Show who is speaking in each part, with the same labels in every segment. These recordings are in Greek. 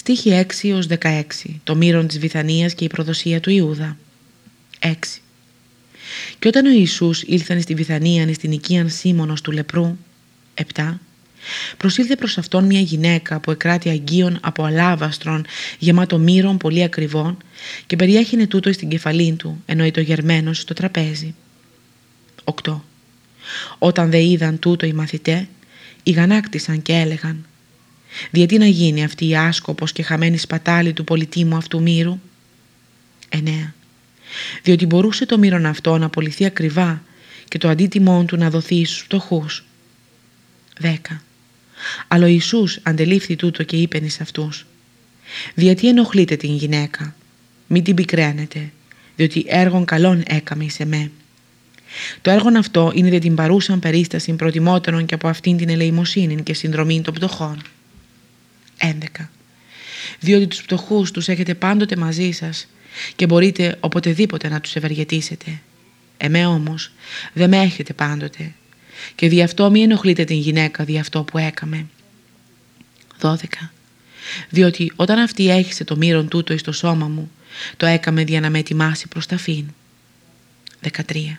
Speaker 1: Στίχη 6 ως 16. Το μύρον της Βυθανίας και η προδοσία του Ιούδα. 6. Και όταν ο Ιησούς ήλθαν στη Βυθανία στην οικίαν Σίμωνος του λεπρού. 7. Προσήλθε προς αυτόν μια γυναίκα που εκράτη αγγείων από αλάβαστρον γεμάτο μύρων πολύ ακριβών και περιέχεινε τούτο στην κεφαλή του ενώ το γερμένος στο τραπέζι. 8. Όταν δε είδαν τούτο οι μαθητέ, ηγανάκτησαν και έλεγαν «Διότι να γίνει αυτή η άσκοπος και χαμένη σπατάλη του πολιτήμου αυτού μύρου» 9. Διότι μπορούσε το μύρον αυτό να απολυθεί ακριβά και το αντίτιμό του να δοθεί στους φτωχούς. 10. Αλλά ο Ιησούς αντελήφθη τούτο και είπε εις αυτούς «Διότι ενοχλείτε την γυναίκα, μην την πικραίνετε, διότι έργον καλών έκαμε σε με». Το έργο αυτό είναι για την παρούσαν περίσταση προτιμότερον και από αυτήν την ελεημοσύνη και συνδρομή των πτωχών. 11. Διότι τους πτωχούς τους έχετε πάντοτε μαζί σας και μπορείτε οποτεδήποτε να τους ευεργετήσετε. Εμέ όμως δεν με έχετε πάντοτε και δι' αυτό μη ενοχλείτε την γυναίκα δι' αυτό που έκαμε. 12. Διότι όταν αυτή έχισε το μύρον τούτο εις το σώμα μου, το έκαμε για να με ετοιμάσει προς ταφήν. 13.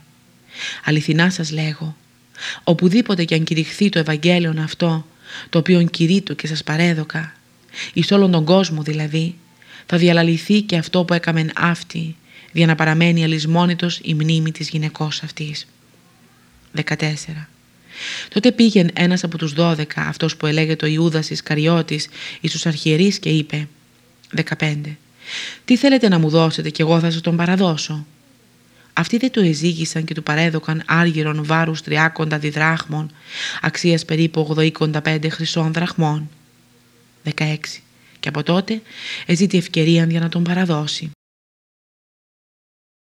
Speaker 1: Αληθινά σας λέγω, οπουδήποτε και αν κηρυχθεί το Ευαγγέλιο αυτό, το οποίο κηρύττω και σας παρέδωκα, εις όλον τον κόσμο δηλαδή, θα διαλαληθεί και αυτό που έκαμεν αυτή, για να παραμένει αλυσμόνητος η μνήμη της γυναικός αυτής. 14. Τότε πήγε ένας από τους δώδεκα, αυτός που ελέγεται ο Ιούδας Ισκαριώτης, εις τους αρχιερείς και είπε 15. Τι θέλετε να μου δώσετε και εγώ θα σας τον παραδώσω; Αυτοί δεν το εζήγησαν και του παρέδωκαν άργυρον βάρους τριάκοντα διδράχμων, αξίας περίπου 85 χρυσών δραχμών. 16. Και από τότε εζήτη ευκαιρία για να τον παραδώσει.